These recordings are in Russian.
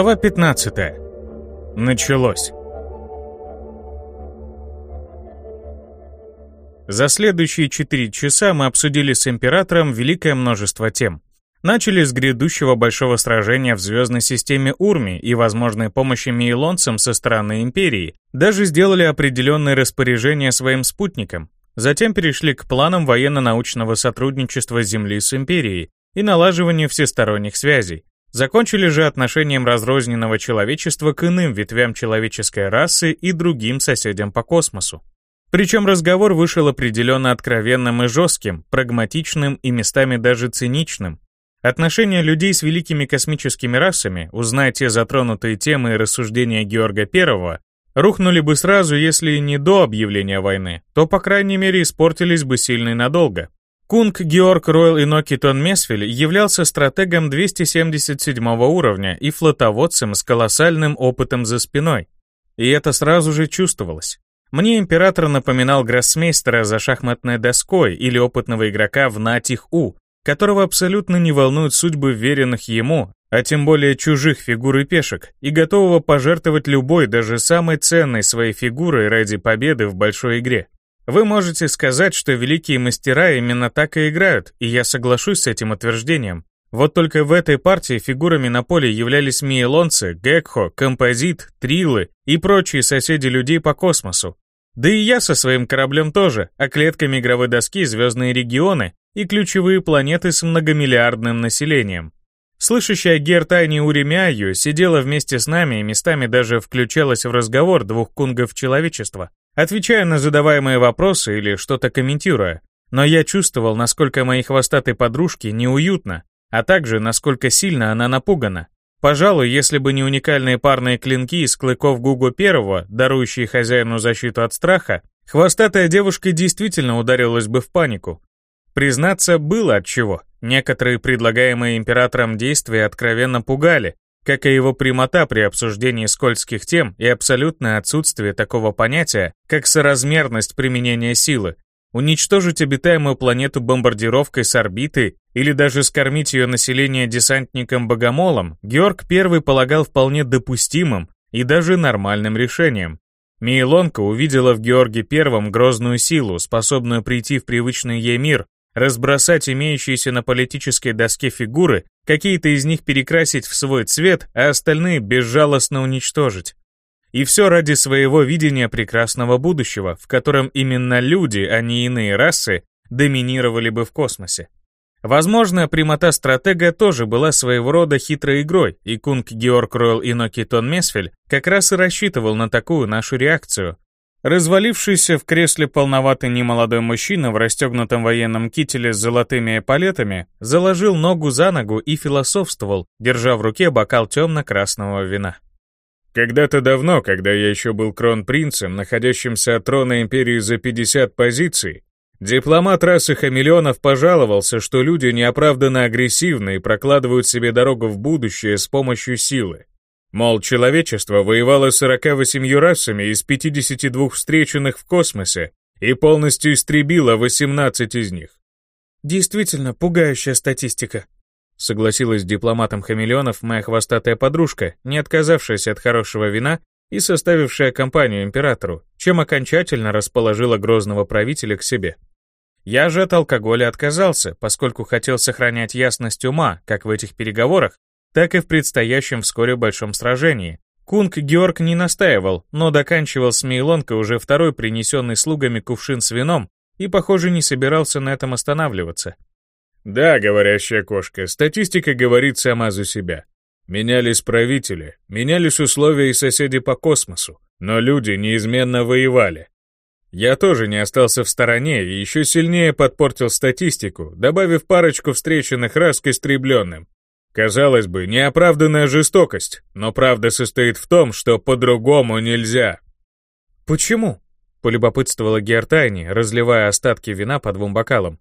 Глава 15. Началось. За следующие четыре часа мы обсудили с императором великое множество тем. Начали с грядущего большого сражения в звездной системе Урми и возможной помощи мейлонцам со стороны Империи. Даже сделали определенные распоряжения своим спутникам. Затем перешли к планам военно-научного сотрудничества Земли с Империей и налаживанию всесторонних связей. Закончили же отношением разрозненного человечества к иным ветвям человеческой расы и другим соседям по космосу. Причем разговор вышел определенно откровенным и жестким, прагматичным и местами даже циничным. Отношения людей с великими космическими расами, узнайте затронутые темы и рассуждения Георга I, рухнули бы сразу, если не до объявления войны, то, по крайней мере, испортились бы сильно и надолго. Кунг Георг Ройл Инокитон Месфель являлся стратегом 277 уровня и флотоводцем с колоссальным опытом за спиной. И это сразу же чувствовалось. Мне император напоминал гроссмейстера за шахматной доской или опытного игрока в Натих-У, которого абсолютно не волнуют судьбы веренных ему, а тем более чужих фигур и пешек, и готового пожертвовать любой, даже самой ценной своей фигурой ради победы в большой игре. Вы можете сказать, что великие мастера именно так и играют, и я соглашусь с этим утверждением. Вот только в этой партии фигурами на поле являлись миелонцы, гекхо, композит, трилы и прочие соседи людей по космосу. Да и я со своим кораблем тоже, а клетками игровой доски звездные регионы и ключевые планеты с многомиллиардным населением. Слышащая Гертайни Уремяю сидела вместе с нами и местами даже включалась в разговор двух кунгов человечества отвечая на задаваемые вопросы или что-то комментируя. Но я чувствовал, насколько моей хвостатой подружке неуютно, а также насколько сильно она напугана. Пожалуй, если бы не уникальные парные клинки из клыков Гугу Первого, дарующие хозяину защиту от страха, хвостатая девушка действительно ударилась бы в панику. Признаться, было от чего. Некоторые предлагаемые императором действия откровенно пугали, как и его прямота при обсуждении скользких тем и абсолютное отсутствие такого понятия, как соразмерность применения силы, уничтожить обитаемую планету бомбардировкой с орбиты или даже скормить ее население десантником-богомолом, Георг I полагал вполне допустимым и даже нормальным решением. Мейлонка увидела в Георге I грозную силу, способную прийти в привычный ей мир разбросать имеющиеся на политической доске фигуры, какие-то из них перекрасить в свой цвет, а остальные безжалостно уничтожить. И все ради своего видения прекрасного будущего, в котором именно люди, а не иные расы, доминировали бы в космосе. Возможно, прямота стратега тоже была своего рода хитрой игрой, и Кунг Георг Ройл и Нокитон Месфель как раз и рассчитывал на такую нашу реакцию, Развалившийся в кресле полноватый немолодой мужчина в расстегнутом военном кителе с золотыми эполетами заложил ногу за ногу и философствовал, держа в руке бокал темно-красного вина. Когда-то давно, когда я еще был кронпринцем, находящимся от трона империи за 50 позиций, дипломат расы хамелеонов пожаловался, что люди неоправданно агрессивны и прокладывают себе дорогу в будущее с помощью силы. Мол, человечество воевало 48 расами из 52 встреченных в космосе и полностью истребило 18 из них. Действительно, пугающая статистика. Согласилась с дипломатом хамелеонов моя хвостатая подружка, не отказавшаяся от хорошего вина и составившая компанию императору, чем окончательно расположила грозного правителя к себе. Я же от алкоголя отказался, поскольку хотел сохранять ясность ума, как в этих переговорах, так и в предстоящем вскоре большом сражении. Кунг Георг не настаивал, но доканчивал с Мейлонкой уже второй принесенный слугами кувшин с вином и, похоже, не собирался на этом останавливаться. «Да, говорящая кошка, статистика говорит сама за себя. Менялись правители, менялись условия и соседи по космосу, но люди неизменно воевали. Я тоже не остался в стороне и еще сильнее подпортил статистику, добавив парочку встреченных раз к истребленным. Казалось бы, неоправданная жестокость, но правда состоит в том, что по-другому нельзя. «Почему?» — полюбопытствовала Гертайни, разливая остатки вина по двум бокалам.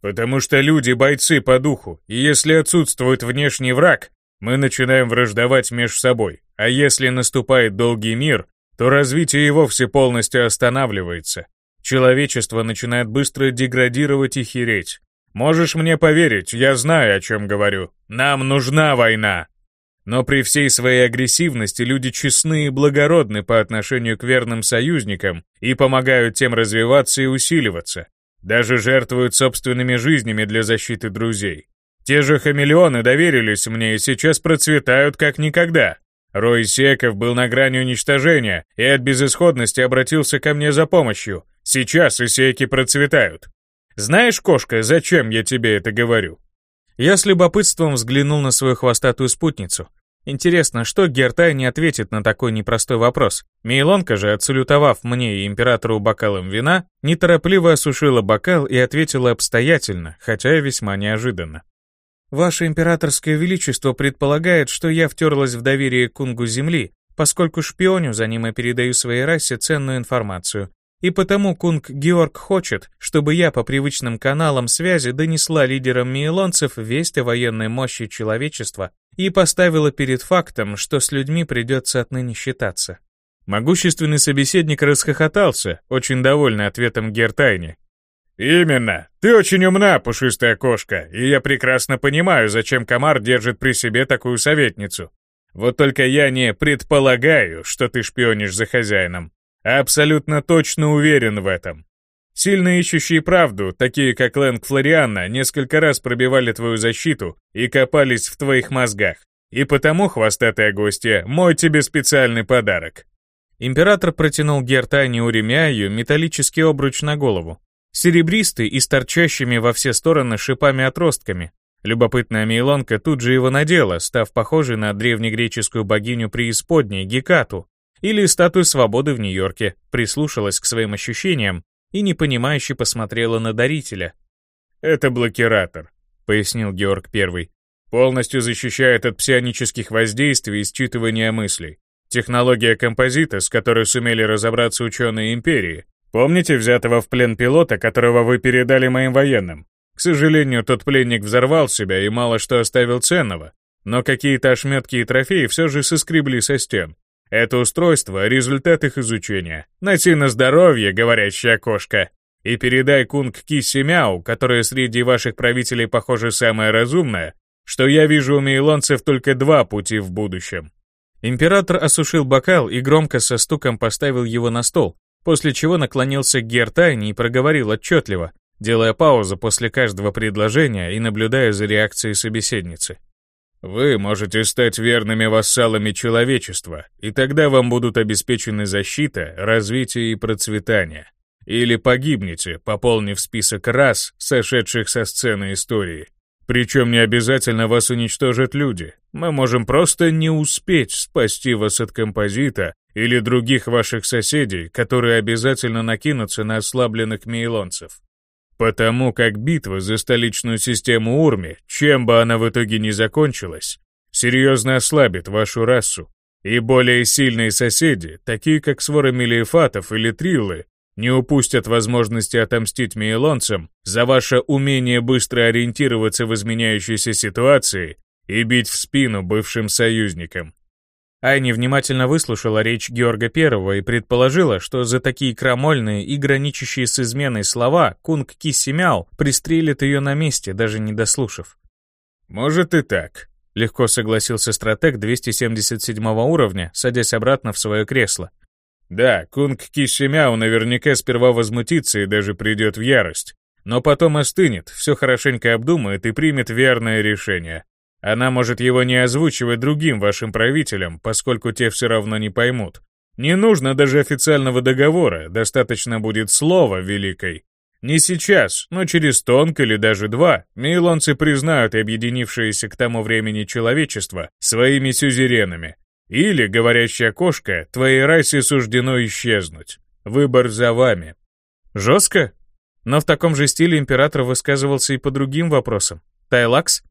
«Потому что люди — бойцы по духу, и если отсутствует внешний враг, мы начинаем враждовать между собой, а если наступает долгий мир, то развитие и вовсе полностью останавливается. Человечество начинает быстро деградировать и хереть. Можешь мне поверить, я знаю, о чем говорю. Нам нужна война. Но при всей своей агрессивности люди честны и благородны по отношению к верным союзникам и помогают тем развиваться и усиливаться. Даже жертвуют собственными жизнями для защиты друзей. Те же хамелеоны доверились мне и сейчас процветают как никогда. Рой Секов был на грани уничтожения и от безысходности обратился ко мне за помощью. Сейчас и Секи процветают. Знаешь, кошка, зачем я тебе это говорю? Я с любопытством взглянул на свою хвостатую спутницу. Интересно, что Гертай не ответит на такой непростой вопрос. Мейлонка же, отсалютовав мне и императору бокалом вина, неторопливо осушила бокал и ответила обстоятельно, хотя и весьма неожиданно. «Ваше императорское величество предполагает, что я втерлась в доверие кунгу Земли, поскольку шпионю за ним и передаю своей расе ценную информацию, и потому Кунг Георг хочет, чтобы я по привычным каналам связи донесла лидерам мейлонцев весть о военной мощи человечества и поставила перед фактом, что с людьми придется отныне считаться. Могущественный собеседник расхохотался, очень довольный ответом Гертайни. «Именно. Ты очень умна, пушистая кошка, и я прекрасно понимаю, зачем комар держит при себе такую советницу. Вот только я не предполагаю, что ты шпионишь за хозяином. Абсолютно точно уверен в этом. Сильно ищущие правду, такие как Лэнг Флорианна, несколько раз пробивали твою защиту и копались в твоих мозгах. И потому, хвостатая гостья, мой тебе специальный подарок. Император протянул Гертайне Уремяю металлический обруч на голову. Серебристый и с торчащими во все стороны шипами-отростками. Любопытная Мейлонка тут же его надела, став похожей на древнегреческую богиню преисподней Гекату, или статую свободы в Нью-Йорке, прислушалась к своим ощущениям и непонимающе посмотрела на дарителя. «Это блокиратор», — пояснил Георг Первый. «Полностью защищает от псионических воздействий и считывания мыслей. Технология композита, с которой сумели разобраться ученые Империи. Помните взятого в плен пилота, которого вы передали моим военным? К сожалению, тот пленник взорвал себя и мало что оставил ценного, но какие-то ошметки и трофеи все же соскребли со стен. Это устройство — результат их изучения. Носи на здоровье, говорящая кошка. И передай кунг Кисси Мяу, которая среди ваших правителей, похоже, самая разумная, что я вижу у мейлонцев только два пути в будущем. Император осушил бокал и громко со стуком поставил его на стол, после чего наклонился к Гертайне и проговорил отчетливо, делая паузу после каждого предложения и наблюдая за реакцией собеседницы. Вы можете стать верными вассалами человечества, и тогда вам будут обеспечены защита, развитие и процветание. Или погибнете, пополнив список рас, сошедших со сцены истории. Причем не обязательно вас уничтожат люди. Мы можем просто не успеть спасти вас от композита или других ваших соседей, которые обязательно накинутся на ослабленных мейлонцев. Потому как битва за столичную систему Урми, чем бы она в итоге ни закончилась, серьезно ослабит вашу расу, и более сильные соседи, такие как свора Мелиефатов или Триллы, не упустят возможности отомстить мейлонцам за ваше умение быстро ориентироваться в изменяющейся ситуации и бить в спину бывшим союзникам. Айни внимательно выслушала речь Георга I и предположила, что за такие крамольные и граничащие с изменой слова Кунг Киссимяо пристрелит ее на месте, даже не дослушав. «Может и так», — легко согласился стратег 277 уровня, садясь обратно в свое кресло. «Да, Кунг Киссимяо наверняка сперва возмутится и даже придет в ярость, но потом остынет, все хорошенько обдумает и примет верное решение. Она может его не озвучивать другим вашим правителям, поскольку те все равно не поймут. Не нужно даже официального договора, достаточно будет слова великой. Не сейчас, но через тонк или даже два, мейлонцы признают объединившееся к тому времени человечество своими сюзеренами. Или, говорящая кошка, твоей расе суждено исчезнуть. Выбор за вами. Жестко? Но в таком же стиле император высказывался и по другим вопросам. Тайлакс?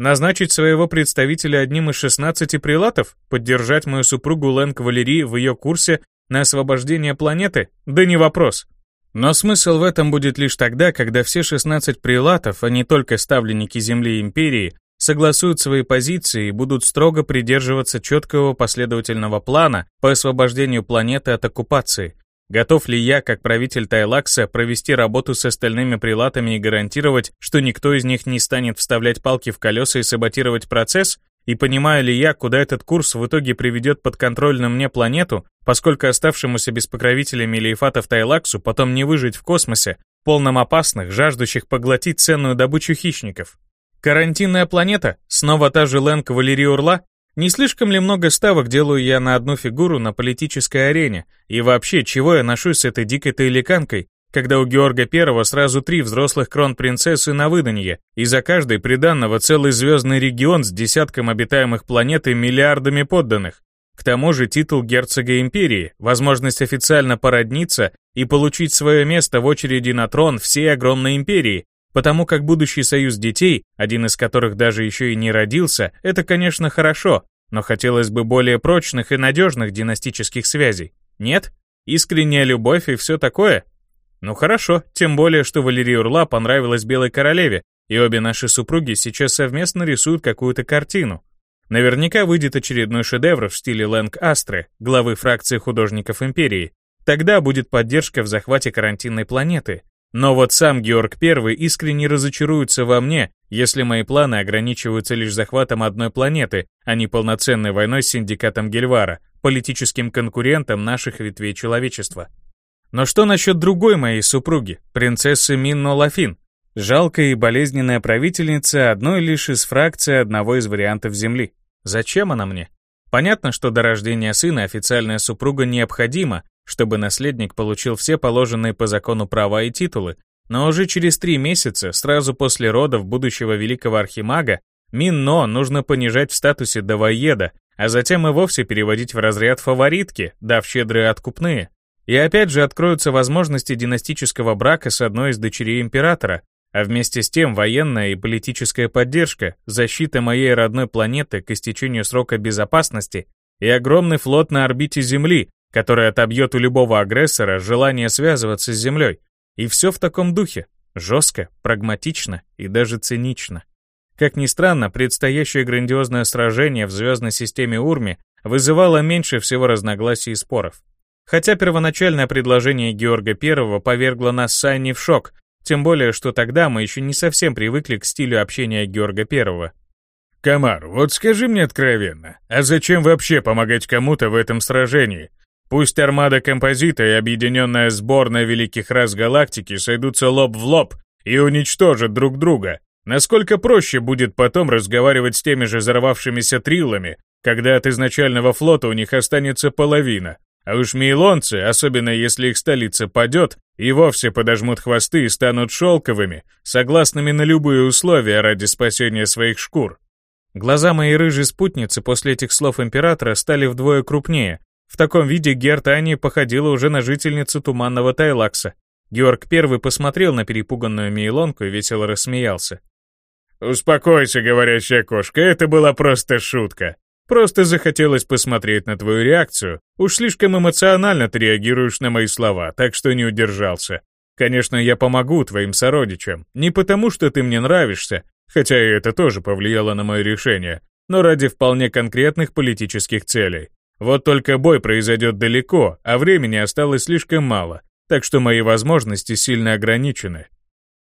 Назначить своего представителя одним из 16 прилатов? Поддержать мою супругу Лэнг Валерии в ее курсе на освобождение планеты? Да не вопрос. Но смысл в этом будет лишь тогда, когда все 16 прилатов, а не только ставленники Земли и Империи, согласуют свои позиции и будут строго придерживаться четкого последовательного плана по освобождению планеты от оккупации, Готов ли я, как правитель Тайлакса, провести работу с остальными прилатами и гарантировать, что никто из них не станет вставлять палки в колеса и саботировать процесс? И понимаю ли я, куда этот курс в итоге приведет подконтрольную мне планету, поскольку оставшемуся без покровителя Мелиефатов Тайлаксу потом не выжить в космосе, полном опасных, жаждущих поглотить ценную добычу хищников? Карантинная планета? Снова та же Лэнг Валерий Урла? Не слишком ли много ставок делаю я на одну фигуру на политической арене? И вообще, чего я ношусь с этой дикой таиликанкой, когда у Георга Первого сразу три взрослых крон-принцессы на выданье, и за каждой приданного целый звездный регион с десятком обитаемых планет и миллиардами подданных. К тому же титул герцога империи, возможность официально породниться и получить свое место в очереди на трон всей огромной империи, потому как будущий союз детей, один из которых даже еще и не родился, это, конечно, хорошо, но хотелось бы более прочных и надежных династических связей. Нет? Искренняя любовь и все такое? Ну хорошо, тем более, что Валерии Урла понравилась Белой Королеве, и обе наши супруги сейчас совместно рисуют какую-то картину. Наверняка выйдет очередной шедевр в стиле Лэнг Астры, главы фракции художников Империи. Тогда будет поддержка в захвате карантинной планеты. Но вот сам Георг I искренне разочаруется во мне, если мои планы ограничиваются лишь захватом одной планеты, а не полноценной войной с синдикатом Гельвара, политическим конкурентом наших ветвей человечества. Но что насчет другой моей супруги, принцессы Минно Лафин? Жалкая и болезненная правительница одной лишь из фракции одного из вариантов Земли. Зачем она мне? Понятно, что до рождения сына официальная супруга необходима, чтобы наследник получил все положенные по закону права и титулы, но уже через три месяца, сразу после родов будущего великого архимага, Минно нужно понижать в статусе до воеда, а затем и вовсе переводить в разряд фаворитки, дав щедрые откупные. И опять же откроются возможности династического брака с одной из дочерей императора, а вместе с тем военная и политическая поддержка, защита моей родной планеты к истечению срока безопасности и огромный флот на орбите Земли, который отобьет у любого агрессора желание связываться с Землей. И все в таком духе. Жестко, прагматично и даже цинично. Как ни странно, предстоящее грандиозное сражение в звездной системе Урми вызывало меньше всего разногласий и споров. Хотя первоначальное предложение Георга I повергло нас с Аней в шок, тем более, что тогда мы еще не совсем привыкли к стилю общения Георга I. «Камар, вот скажи мне откровенно, а зачем вообще помогать кому-то в этом сражении? Пусть армада композита и объединенная сборная великих рас галактики сойдутся лоб в лоб и уничтожат друг друга. Насколько проще будет потом разговаривать с теми же взорвавшимися триллами, когда от изначального флота у них останется половина, а уж мейлонцы, особенно если их столица падет, и вовсе подожмут хвосты и станут шелковыми, согласными на любые условия ради спасения своих шкур. Глаза моей рыжей спутницы после этих слов императора стали вдвое крупнее. В таком виде Гертани походила уже на жительницу туманного Тайлакса. Георг I посмотрел на перепуганную Мейлонку и весело рассмеялся. «Успокойся, говорящая кошка, это была просто шутка. Просто захотелось посмотреть на твою реакцию. Уж слишком эмоционально ты реагируешь на мои слова, так что не удержался. Конечно, я помогу твоим сородичам. Не потому, что ты мне нравишься, хотя и это тоже повлияло на мое решение, но ради вполне конкретных политических целей. Вот только бой произойдет далеко, а времени осталось слишком мало, так что мои возможности сильно ограничены.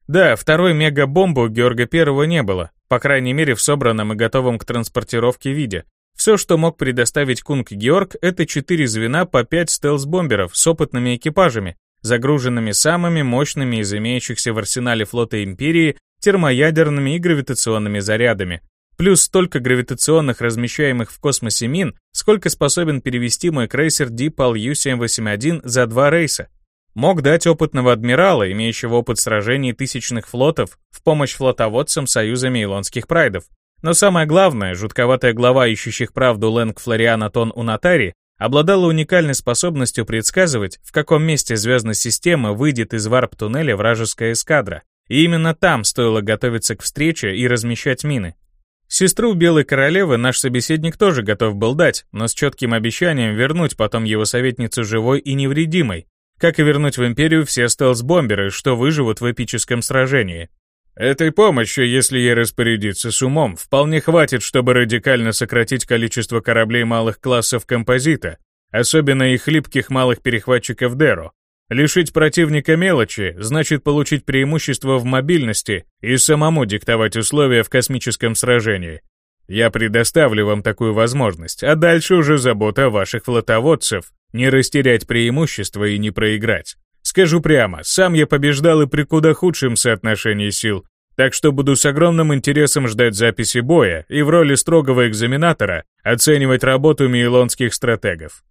Да, второй мегабомбы у Георга Первого не было, по крайней мере в собранном и готовом к транспортировке виде, все, что мог предоставить Кунг Георг, это четыре звена по пять стелс-бомберов с опытными экипажами, загруженными самыми мощными из имеющихся в арсенале флота Империи термоядерными и гравитационными зарядами, плюс столько гравитационных размещаемых в космосе мин, сколько способен перевести мой крейсер Дипал Ю-781 за два рейса. Мог дать опытного адмирала, имеющего опыт сражений тысячных флотов, в помощь флотоводцам Союза Мейлонских Прайдов, но самое главное, жутковатая глава ищущих правду Лэнг Флориана Тон Унатари обладала уникальной способностью предсказывать, в каком месте звездной системы выйдет из варп-туннеля вражеская эскадра. И именно там стоило готовиться к встрече и размещать мины. Сестру Белой Королевы наш собеседник тоже готов был дать, но с четким обещанием вернуть потом его советницу живой и невредимой, как и вернуть в Империю все стелс-бомберы, что выживут в эпическом сражении. Этой помощи, если ей распорядиться с умом, вполне хватит, чтобы радикально сократить количество кораблей малых классов композита, особенно их хлипких малых перехватчиков Деро. Лишить противника мелочи значит получить преимущество в мобильности и самому диктовать условия в космическом сражении. Я предоставлю вам такую возможность, а дальше уже забота ваших флотоводцев, не растерять преимущество и не проиграть. Скажу прямо, сам я побеждал и при куда худшем соотношении сил, так что буду с огромным интересом ждать записи боя и в роли строгого экзаменатора оценивать работу мейлонских стратегов.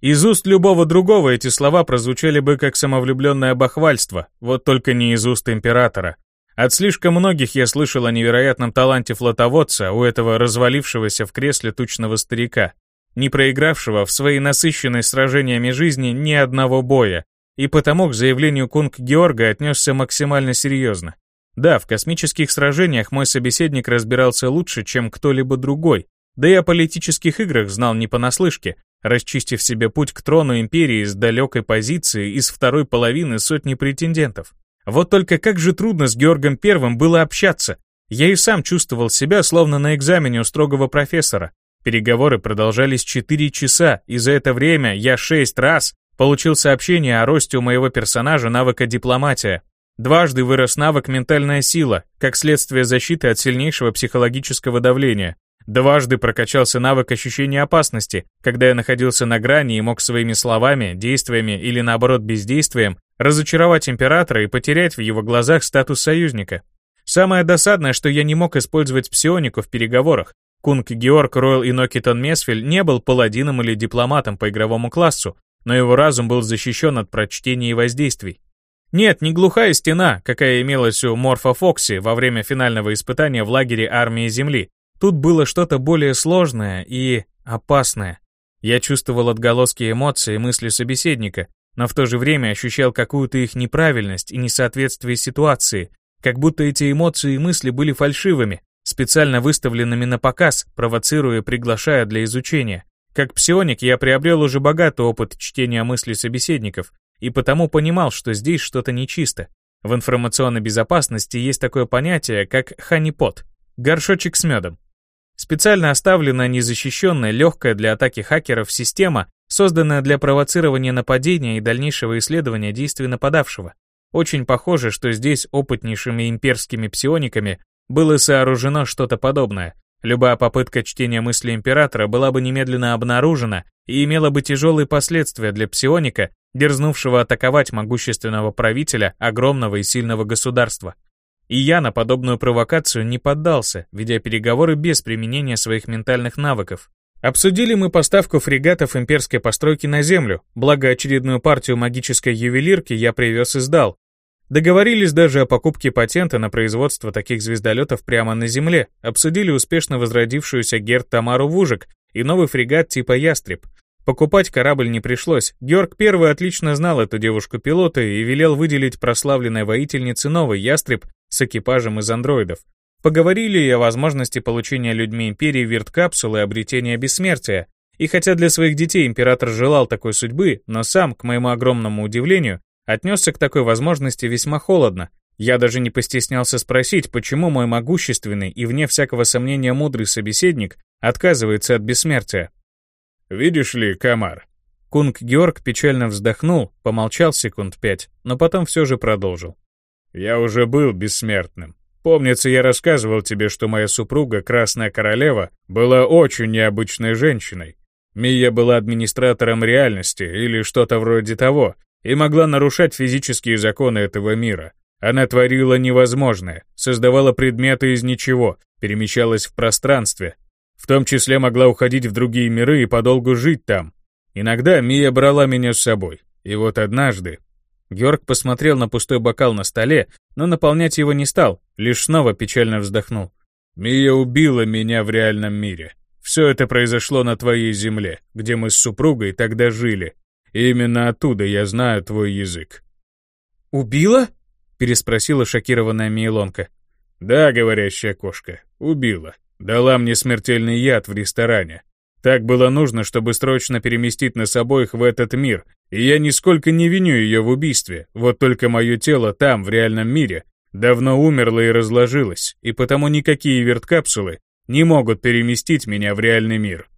Из уст любого другого эти слова прозвучали бы как самовлюбленное бахвальство, вот только не из уст императора. От слишком многих я слышал о невероятном таланте флотоводца у этого развалившегося в кресле тучного старика, не проигравшего в своей насыщенной сражениями жизни ни одного боя, и потому к заявлению Кунг Георга отнесся максимально серьезно. Да, в космических сражениях мой собеседник разбирался лучше, чем кто-либо другой, да и о политических играх знал не понаслышке, расчистив себе путь к трону империи с далекой позиции из второй половины сотни претендентов. Вот только как же трудно с Георгом Первым было общаться. Я и сам чувствовал себя словно на экзамене у строгого профессора. Переговоры продолжались 4 часа, и за это время я 6 раз получил сообщение о росте у моего персонажа навыка дипломатия, Дважды вырос навык «Ментальная сила», как следствие защиты от сильнейшего психологического давления. Дважды прокачался навык ощущения опасности, когда я находился на грани и мог своими словами, действиями или наоборот бездействием разочаровать императора и потерять в его глазах статус союзника. Самое досадное, что я не мог использовать псионику в переговорах. Кунг Георг Ройл и Нокитон Месфель не был паладином или дипломатом по игровому классу, но его разум был защищен от прочтения и воздействий. Нет, не глухая стена, какая имелась у Морфа Фокси во время финального испытания в лагере армии Земли. Тут было что-то более сложное и опасное. Я чувствовал отголоски эмоций и мысли собеседника, но в то же время ощущал какую-то их неправильность и несоответствие ситуации, как будто эти эмоции и мысли были фальшивыми, специально выставленными на показ, провоцируя и приглашая для изучения. Как псионик я приобрел уже богатый опыт чтения мыслей собеседников, и потому понимал, что здесь что-то нечисто. В информационной безопасности есть такое понятие, как ханипот – горшочек с медом. Специально оставленная незащищенная, легкая для атаки хакеров система, созданная для провоцирования нападения и дальнейшего исследования действий нападавшего. Очень похоже, что здесь опытнейшими имперскими псиониками было сооружено что-то подобное. Любая попытка чтения мысли императора была бы немедленно обнаружена и имела бы тяжелые последствия для псионика, дерзнувшего атаковать могущественного правителя огромного и сильного государства. И я на подобную провокацию не поддался, ведя переговоры без применения своих ментальных навыков. Обсудили мы поставку фрегатов имперской постройки на Землю, благо очередную партию магической ювелирки я привез и сдал. Договорились даже о покупке патента на производство таких звездолетов прямо на Земле, обсудили успешно возродившуюся Герд Тамару Вужик и новый фрегат типа «Ястреб», Покупать корабль не пришлось. Георг Первый отлично знал эту девушку-пилота и велел выделить прославленной воительнице новый ястреб с экипажем из андроидов. Поговорили и о возможности получения людьми Империи вирт-капсулы и обретения бессмертия. И хотя для своих детей император желал такой судьбы, но сам, к моему огромному удивлению, отнесся к такой возможности весьма холодно. Я даже не постеснялся спросить, почему мой могущественный и вне всякого сомнения мудрый собеседник отказывается от бессмертия. «Видишь ли, комар?» Кунг Георг печально вздохнул, помолчал секунд пять, но потом все же продолжил. «Я уже был бессмертным. Помнится, я рассказывал тебе, что моя супруга, Красная Королева, была очень необычной женщиной. Мия была администратором реальности или что-то вроде того, и могла нарушать физические законы этого мира. Она творила невозможное, создавала предметы из ничего, перемещалась в пространстве, в том числе могла уходить в другие миры и подолгу жить там. Иногда Мия брала меня с собой. И вот однажды... Георг посмотрел на пустой бокал на столе, но наполнять его не стал, лишь снова печально вздохнул. «Мия убила меня в реальном мире. Все это произошло на твоей земле, где мы с супругой тогда жили. И именно оттуда я знаю твой язык». «Убила?» — переспросила шокированная Мейлонка. «Да, говорящая кошка, убила. Дала мне смертельный яд в ресторане. Так было нужно, чтобы срочно переместить нас обоих в этот мир, и я нисколько не виню ее в убийстве, вот только мое тело там, в реальном мире, давно умерло и разложилось, и потому никакие верткапсулы не могут переместить меня в реальный мир.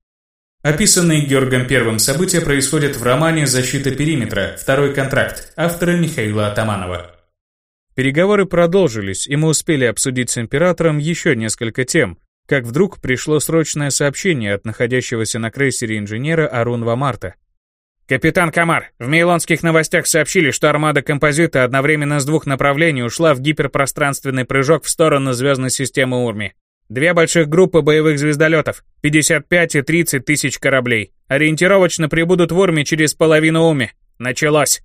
Описанные Георгом Первым события происходят в романе «Защита периметра. Второй контракт» автора Михаила Атаманова. Переговоры продолжились, и мы успели обсудить с императором еще несколько тем, как вдруг пришло срочное сообщение от находящегося на крейсере инженера Арунва Марта. «Капитан Камар, в Мейлонских новостях сообщили, что армада композита одновременно с двух направлений ушла в гиперпространственный прыжок в сторону звездной системы Урми. Две больших группы боевых звездолетов, 55 и 30 тысяч кораблей. Ориентировочно прибудут в Урме через половину Уми. Началось!»